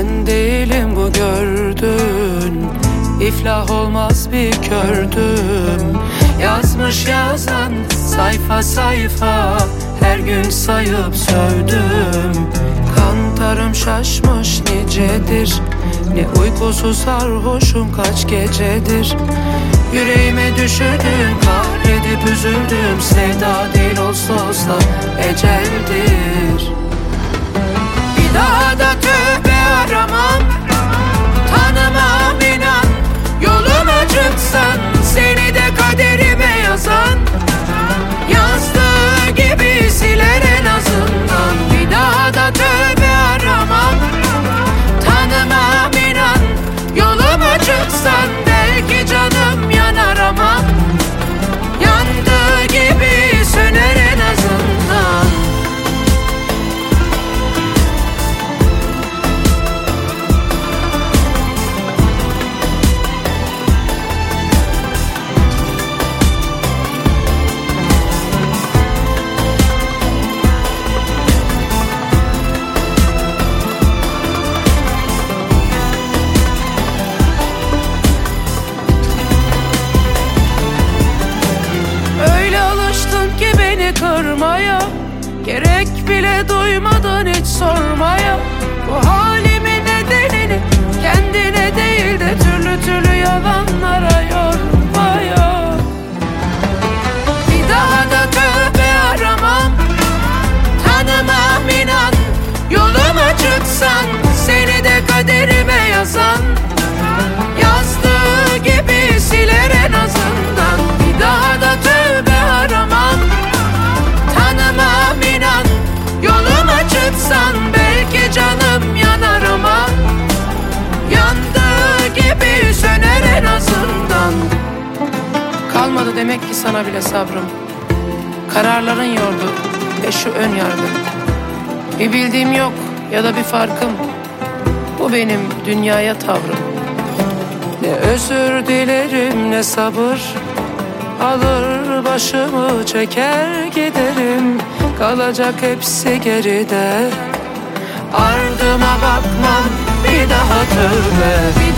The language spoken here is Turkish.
ben değilim bu gördün İflah olmaz bir kördüm. Yazmış yazan sayfa sayfa Her gün sayıp sövdüm. Kantarım şaşmış nicedir. Ne uykusuz sarhoşum kaç gecedir. Yüreğime düşürdüm kahredip üzüldüm. Sevda değil olsa olsa eceldir Gerek bile duymadan hiç sormaya. Bu demek ki sana bile sabrım. Kararların yordu ve şu ön yargı. Bir bildiğim yok ya da bir farkım. Bu benim dünyaya tavrım. Ne özür dilerim ne sabır. Alır başımı çeker giderim. Kalacak hepsi geride. Ardıma bakmam bir daha tövbe